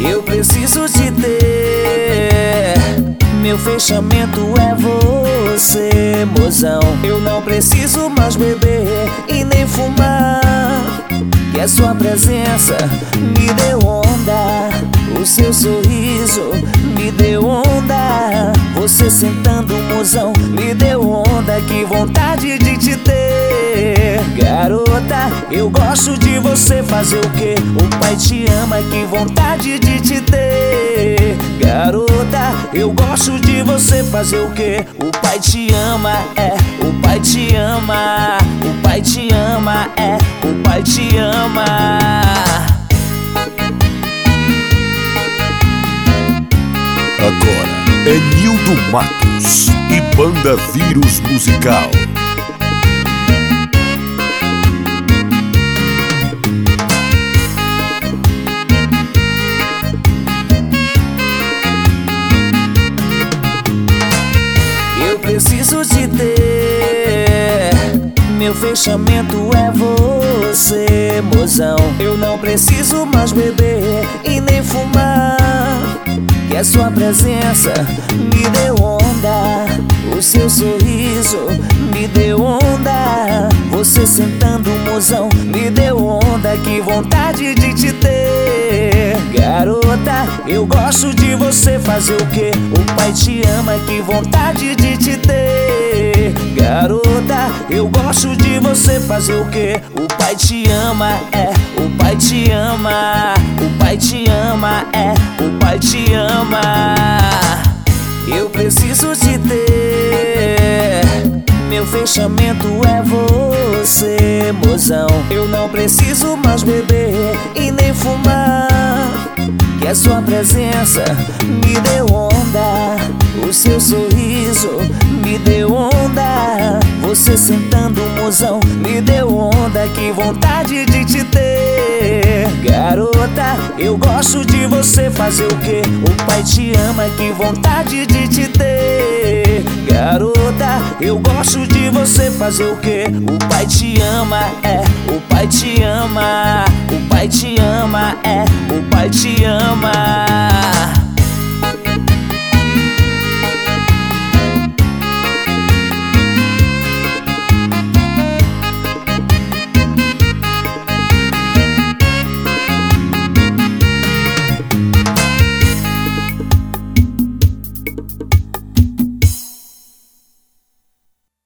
Eu preciso te ter. Meu fechamento é você, mozão. Eu não preciso mais beber e nem fumar. Que a sua presença me deu onda. O seu sorriso me deu onda. Você sentando, me deu onda. Que vontade de te ter, garota. Eu gosto de você fazer o que? O pai te ama, que vontade de te ter, garota. Eu gosto de você fazer o que? O pai te ama, é. O pai te ama, o pai te ama, é. O pai te ama. Agora é Nildo Matos e Banda Vírus Musical. Eu preciso te ter. Meu fechamento é você, mozão. Eu não preciso mais beber e nem fumar. Que a sua presença me deu. O seu sorriso me deu onda. Você sentando, mozão, me deu onda. Que vontade de te ter, garota. Eu gosto de você fazer o que? O pai te ama, que vontade de te ter, garota. Eu gosto de você fazer o que? O pai te ama, é. O pai te ama, o pai te ama, é. O pai te ama. Eu preciso te ter. Fechamento é você, mozão. Eu não preciso mais beber e nem fumar. Que a sua presença me deu onda. O seu sorriso me deu onda. Você sentando, mozão, me deu onda. Que vontade de te ter, garota. Eu gosto de você fazer o que? O pai te ama, que vontade de te ter. Eu gosto de você fazer o que? O pai te ama, é. O pai te ama, o pai te ama, é. O pai te ama.